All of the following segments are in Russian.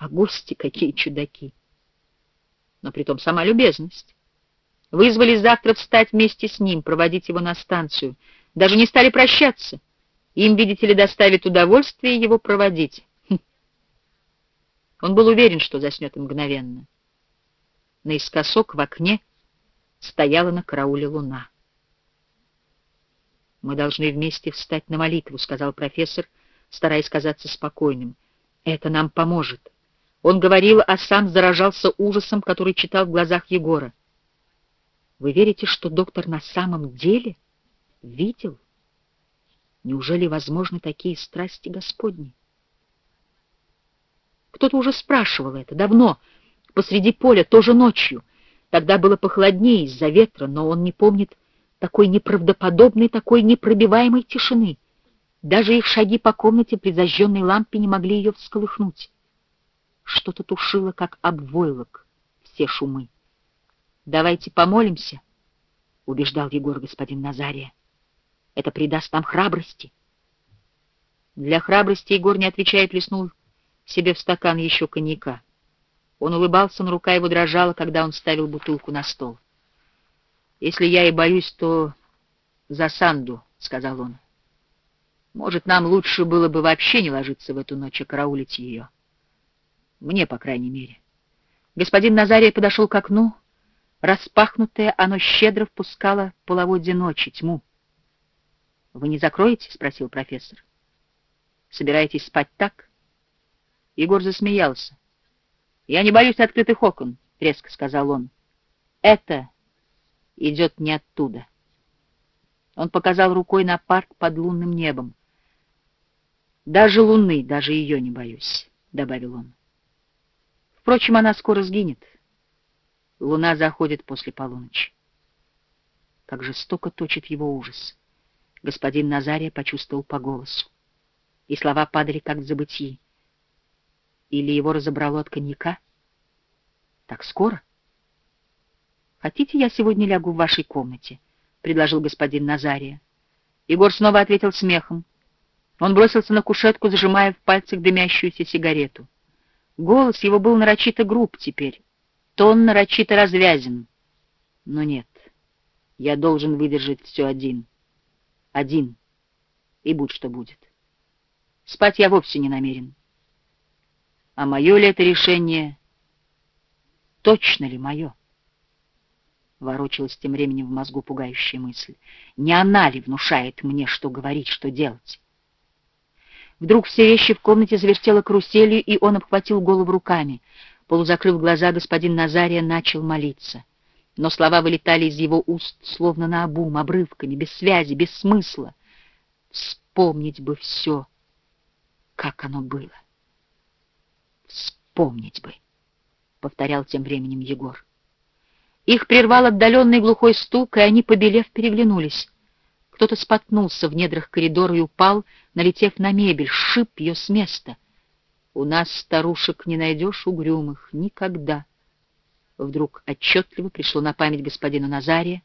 А гости какие чудаки! Но притом сама любезность. Вызвали завтра встать вместе с ним, проводить его на станцию. Даже не стали прощаться. Им, видите ли, доставит удовольствие его проводить. Хм. Он был уверен, что заснет мгновенно. Наискосок в окне стояла на карауле луна. «Мы должны вместе встать на молитву», — сказал профессор, стараясь казаться спокойным. «Это нам поможет». Он говорил, а сам заражался ужасом, который читал в глазах Егора. «Вы верите, что доктор на самом деле видел? Неужели возможны такие страсти Господни?» Кто-то уже спрашивал это давно, посреди поля, тоже ночью. Тогда было похолоднее из-за ветра, но он не помнит такой неправдоподобной, такой непробиваемой тишины. Даже их шаги по комнате при зажженной лампе не могли ее всколыхнуть. Что-то тушило, как обвойлок, все шумы. «Давайте помолимся», — убеждал Егор господин Назария. «Это придаст нам храбрости». Для храбрости Егор, не отвечая, плеснул себе в стакан еще коньяка. Он улыбался, но рука его дрожала, когда он ставил бутылку на стол. «Если я и боюсь, то за Санду», — сказал он. «Может, нам лучше было бы вообще не ложиться в эту ночь, а караулить ее. Мне, по крайней мере». Господин Назария подошел к окну. Распахнутое, оно щедро впускало половодье ночи, тьму. «Вы не закроете?» — спросил профессор. «Собираетесь спать так?» Егор засмеялся. «Я не боюсь открытых окон», — резко сказал он. «Это идет не оттуда». Он показал рукой на парк под лунным небом. «Даже луны, даже ее не боюсь», — добавил он. «Впрочем, она скоро сгинет. Луна заходит после полуночи». Как жестоко точит его ужас. Господин Назария почувствовал по голосу. И слова падали, как в забытии. Или его разобрало от коньяка? Так скоро? Хотите, я сегодня лягу в вашей комнате? — предложил господин Назария. Егор снова ответил смехом. Он бросился на кушетку, зажимая в пальцах дымящуюся сигарету. Голос его был нарочито груб теперь, тон нарочито развязен. Но нет, я должен выдержать все один. Один. И будь что будет. Спать я вовсе не намерен. А мое ли это решение? Точно ли мое? Ворочалась тем временем в мозгу пугающая мысль. Не она ли внушает мне, что говорить, что делать? Вдруг все вещи в комнате завертело каруселью, и он обхватил голову руками. Полузакрыв глаза, господин Назария начал молиться. Но слова вылетали из его уст, словно наобум, обрывками, без связи, без смысла. Вспомнить бы все, как оно было. Вспомнить бы, — повторял тем временем Егор. Их прервал отдаленный глухой стук, и они, побелев, переглянулись. Кто-то споткнулся в недрах коридора и упал, налетев на мебель, шип ее с места. «У нас, старушек, не найдешь угрюмых никогда». Вдруг отчетливо пришло на память господину Назария,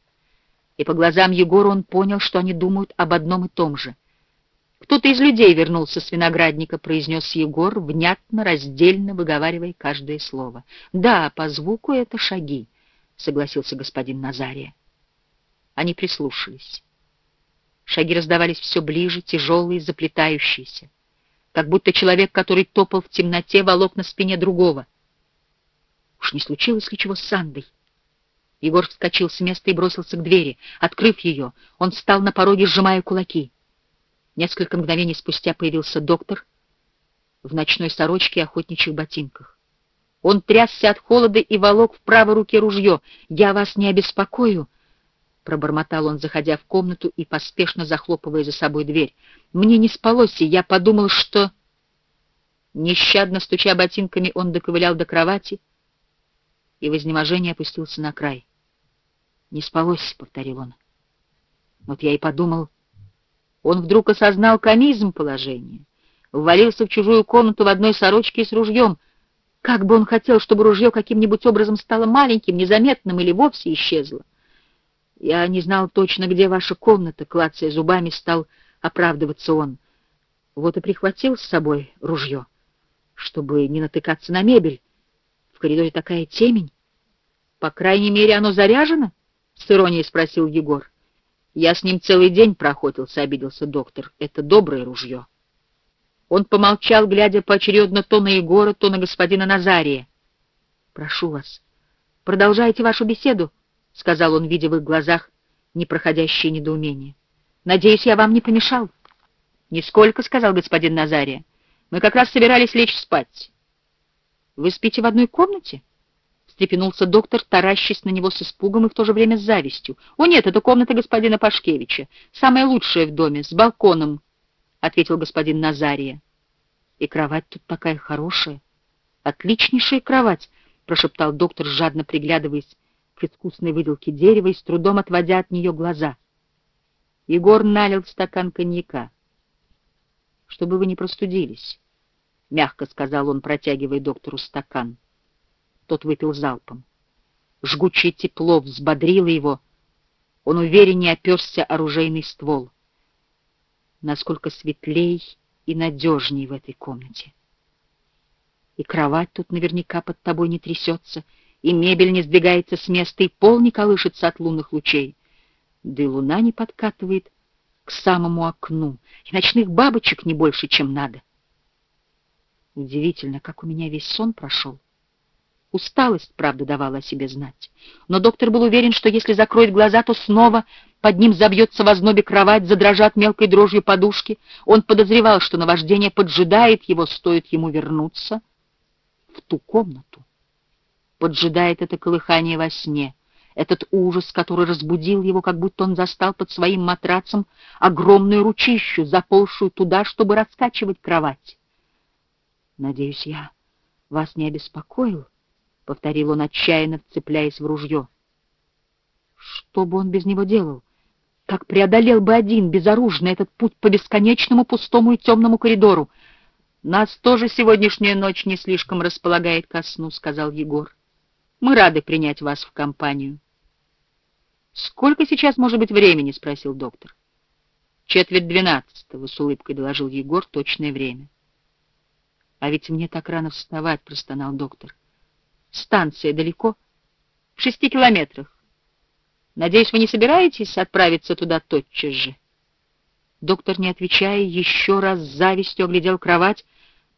и по глазам Егора он понял, что они думают об одном и том же — «Кто-то из людей вернулся с виноградника», — произнес Егор, внятно, раздельно выговаривая каждое слово. «Да, по звуку это шаги», — согласился господин Назария. Они прислушались. Шаги раздавались все ближе, тяжелые, заплетающиеся, как будто человек, который топал в темноте, волок на спине другого. Уж не случилось ли чего с Сандой? Егор вскочил с места и бросился к двери. Открыв ее, он встал на пороге, сжимая кулаки. Несколько мгновений спустя появился доктор в ночной сорочке и охотничьих ботинках. Он трясся от холода и волок в правой руке ружье. «Я вас не обеспокою», — пробормотал он, заходя в комнату и поспешно захлопывая за собой дверь. «Мне не спалось, и я подумал, что...» Нещадно стуча ботинками, он доковылял до кровати и в изнеможении опустился на край. «Не спалось», — повторил он. «Вот я и подумал, он вдруг осознал комизм положения, ввалился в чужую комнату в одной сорочке с ружьем. Как бы он хотел, чтобы ружье каким-нибудь образом стало маленьким, незаметным или вовсе исчезло. Я не знал точно, где ваша комната, клацая зубами, стал оправдываться он. Вот и прихватил с собой ружье. чтобы не натыкаться на мебель. В коридоре такая темень. По крайней мере, оно заряжено? — с иронией спросил Егор. Я с ним целый день проохотился, — обиделся доктор. Это доброе ружье. Он помолчал, глядя поочередно то на Егора, то на господина Назария. — Прошу вас, продолжайте вашу беседу, — сказал он, видя в их глазах непроходящее недоумение. — Надеюсь, я вам не помешал? — Нисколько, — сказал господин Назария. — Мы как раз собирались лечь спать. — Вы спите в одной комнате? — встрепенулся доктор, таращась на него с испугом и в то же время с завистью. — О нет, это комната господина Пашкевича, самая лучшая в доме, с балконом, — ответил господин Назария. — И кровать тут такая хорошая. — Отличнейшая кровать, — прошептал доктор, жадно приглядываясь к искусной выделке дерева и с трудом отводя от нее глаза. Егор налил стакан коньяка. — Чтобы вы не простудились, — мягко сказал он, протягивая доктору стакан. Тот выпил залпом. Жгучее тепло взбодрило его. Он увереннее оперся оружейный ствол насколько светлей и надежней в этой комнате. И кровать тут наверняка под тобой не трясется, и мебель не сдвигается с места, и пол не колышется от лунных лучей. Да и луна не подкатывает к самому окну, и ночных бабочек не больше, чем надо. Удивительно, как у меня весь сон прошел. Усталость, правда, давала о себе знать. Но доктор был уверен, что если закроет глаза, то снова под ним забьется в ознобе кровать, задрожат мелкой дрожью подушки. Он подозревал, что наваждение поджидает его, стоит ему вернуться в ту комнату. Поджидает это колыхание во сне, этот ужас, который разбудил его, как будто он застал под своим матрацем огромную ручищу, заползшую туда, чтобы раскачивать кровать. «Надеюсь, я вас не обеспокоил?» — повторил он, отчаянно вцепляясь в ружье. Что бы он без него делал? Как преодолел бы один, безоружный, этот путь по бесконечному пустому и темному коридору? Нас тоже сегодняшняя ночь не слишком располагает ко сну, — сказал Егор. Мы рады принять вас в компанию. Сколько сейчас может быть времени? — спросил доктор. Четверть двенадцатого, — с улыбкой доложил Егор точное время. А ведь мне так рано вставать, — простонал доктор. Станция далеко? В шести километрах. Надеюсь, вы не собираетесь отправиться туда тотчас же?» Доктор, не отвечая, еще раз с завистью оглядел кровать,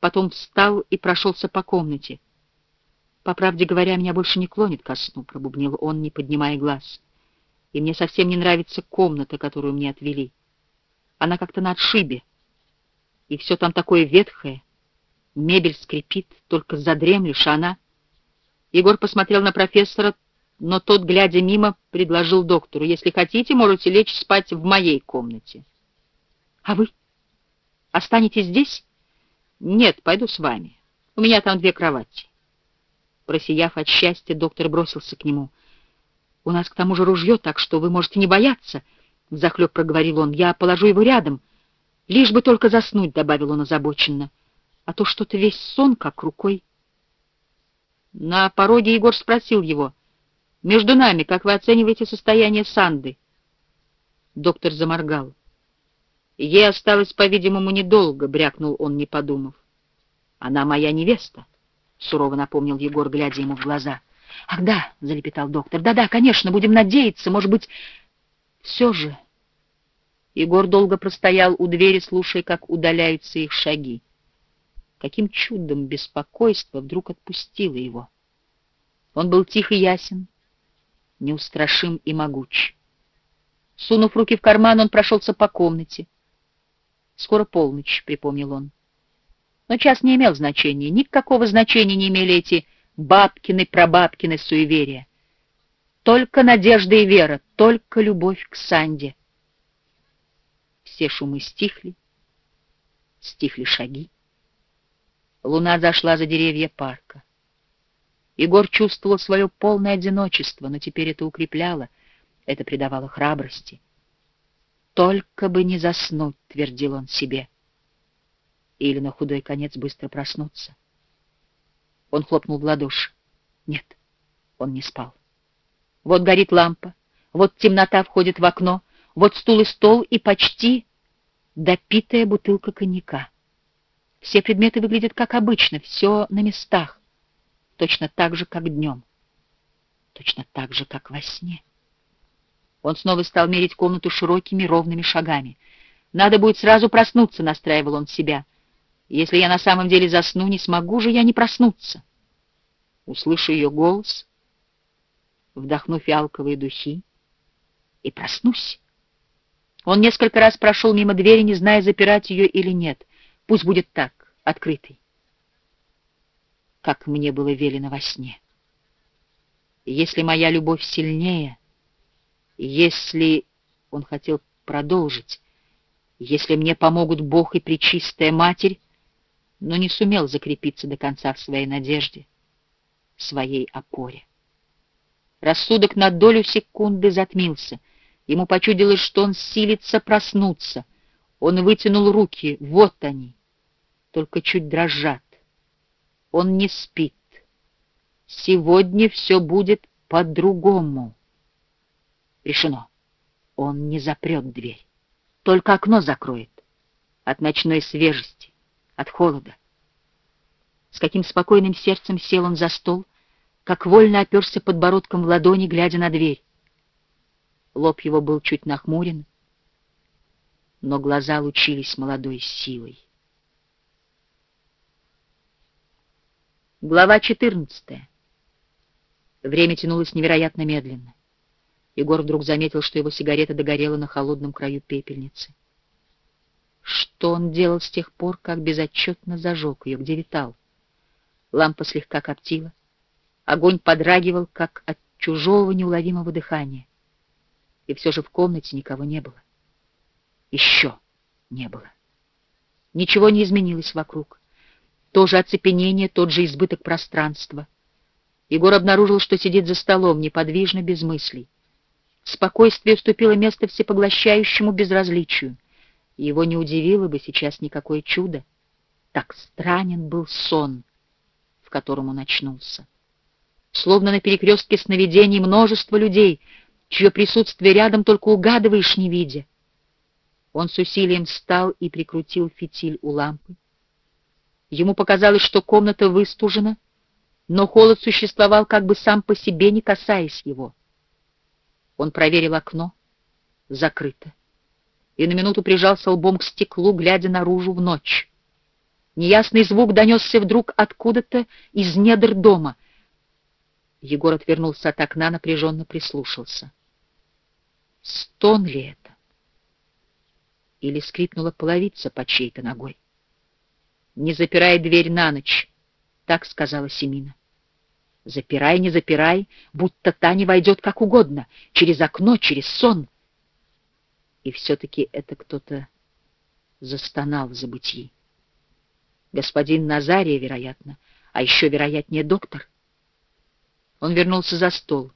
потом встал и прошелся по комнате. «По правде говоря, меня больше не клонит ко сну», — пробубнил он, не поднимая глаз. «И мне совсем не нравится комната, которую мне отвели. Она как-то на отшибе, и все там такое ветхое, мебель скрипит, только задремлешь, а она...» Егор посмотрел на профессора, но тот, глядя мимо, предложил доктору, «Если хотите, можете лечь спать в моей комнате». «А вы? Останетесь здесь?» «Нет, пойду с вами. У меня там две кровати». Просияв от счастья, доктор бросился к нему. «У нас к тому же ружье, так что вы можете не бояться», — взахлеб проговорил он. «Я положу его рядом. Лишь бы только заснуть», — добавил он озабоченно. «А то что-то весь сон как рукой». На пороге Егор спросил его — между нами, как вы оцениваете состояние Санды?» Доктор заморгал. «Ей осталось, по-видимому, недолго», — брякнул он, не подумав. «Она моя невеста», — сурово напомнил Егор, глядя ему в глаза. «Ах да», — залепетал доктор, «да-да, конечно, будем надеяться, может быть...» «Все же...» Егор долго простоял у двери, слушая, как удаляются их шаги. Каким чудом беспокойство вдруг отпустило его. Он был тих и ясен, неустрашим и могуч. Сунув руки в карман, он прошелся по комнате. «Скоро полночь», — припомнил он. Но час не имел значения, никакого значения не имели эти бабкины-прабабкины суеверия. Только надежда и вера, только любовь к Санде. Все шумы стихли, стихли шаги. Луна зашла за деревья парка. Егор чувствовал свое полное одиночество, но теперь это укрепляло, это придавало храбрости. «Только бы не заснуть», — твердил он себе. Или на худой конец быстро проснуться. Он хлопнул в ладоши. Нет, он не спал. Вот горит лампа, вот темнота входит в окно, вот стул и стол и почти допитая бутылка коньяка. Все предметы выглядят как обычно, все на местах, точно так же, как днем, точно так же, как во сне. Он снова стал мерить комнату широкими ровными шагами. «Надо будет сразу проснуться», — настраивал он себя. «Если я на самом деле засну, не смогу же я не проснуться». Услышу ее голос, вдохну фиалковые духи и проснусь. Он несколько раз прошел мимо двери, не зная, запирать ее или нет. Пусть будет так, открытой. Как мне было велено во сне. Если моя любовь сильнее, если... Он хотел продолжить. Если мне помогут Бог и Пречистая Матерь, но не сумел закрепиться до конца в своей надежде, своей опоре. Рассудок на долю секунды затмился. Ему почудилось, что он силится проснуться. Он вытянул руки. Вот они. Только чуть дрожат. Он не спит. Сегодня все будет по-другому. Решено. Он не запрет дверь. Только окно закроет. От ночной свежести, от холода. С каким спокойным сердцем сел он за стол, как вольно оперся подбородком в ладони, глядя на дверь. Лоб его был чуть нахмурен, но глаза лучились молодой силой. Глава 14. Время тянулось невероятно медленно. Егор вдруг заметил, что его сигарета догорела на холодном краю пепельницы. Что он делал с тех пор, как безотчетно зажег ее, где витал? Лампа слегка коптила. Огонь подрагивал, как от чужого неуловимого дыхания. И все же в комнате никого не было. Еще не было. Ничего не изменилось вокруг. То же оцепенение, тот же избыток пространства. Егор обнаружил, что сидит за столом, неподвижно, без мыслей. Спокойствие уступило место всепоглощающему безразличию. Его не удивило бы сейчас никакое чудо. Так странен был сон, в котором он очнулся. Словно на перекрестке сновидений множество людей, чье присутствие рядом только угадываешь, не видя. Он с усилием встал и прикрутил фитиль у лампы. Ему показалось, что комната выстужена, но холод существовал как бы сам по себе, не касаясь его. Он проверил окно. Закрыто. И на минуту прижался лбом к стеклу, глядя наружу в ночь. Неясный звук донесся вдруг откуда-то из недр дома. Егор отвернулся от окна, напряженно прислушался. Стон ли это? Или скрипнула половица под чьей-то ногой? «Не запирай дверь на ночь», — так сказала Семина. Запирай, не запирай, будто та не войдет как угодно, через окно, через сон. И все-таки это кто-то застонал в забытии. Господин Назария, вероятно, а еще, вероятнее, доктор. Он вернулся за стол.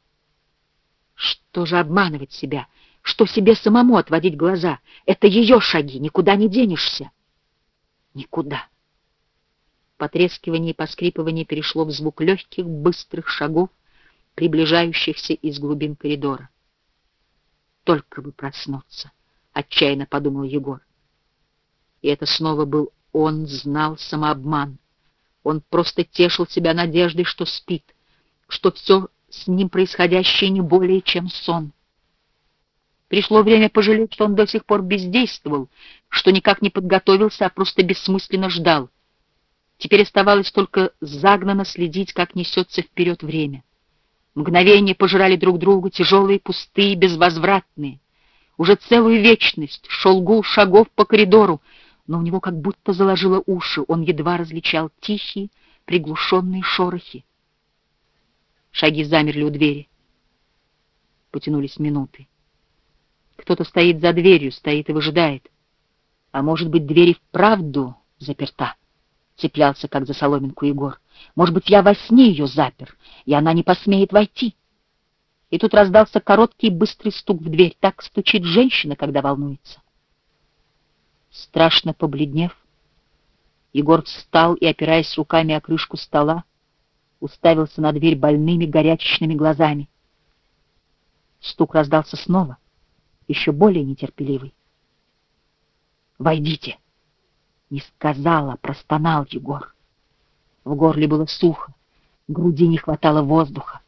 Что же обманывать себя? Что себе самому отводить глаза? Это ее шаги, никуда не денешься. Никуда. Потрескивание и поскрипывание перешло в звук легких, быстрых шагов, приближающихся из глубин коридора. «Только бы проснуться!» — отчаянно подумал Егор. И это снова был он, знал самообман. Он просто тешил себя надеждой, что спит, что все с ним происходящее не более, чем сон. Пришло время пожалеть, что он до сих пор бездействовал, что никак не подготовился, а просто бессмысленно ждал — Теперь оставалось только загнанно следить, как несется вперед время. Мгновения пожирали друг друга, тяжелые, пустые, безвозвратные. Уже целую вечность шел гул шагов по коридору, но у него как будто заложило уши, он едва различал тихие, приглушенные шорохи. Шаги замерли у двери. Потянулись минуты. Кто-то стоит за дверью, стоит и выжидает. А может быть, дверь и вправду заперта? Цеплялся, как за соломинку Егор. Может быть, я во сне ее запер, и она не посмеет войти. И тут раздался короткий быстрый стук в дверь. Так стучит женщина, когда волнуется. Страшно побледнев, Егор встал и, опираясь руками о крышку стола, уставился на дверь больными горячечными глазами. Стук раздался снова, еще более нетерпеливый. «Войдите!» Не сказала, простонал Егор. В горле было сухо, в груди не хватало воздуха.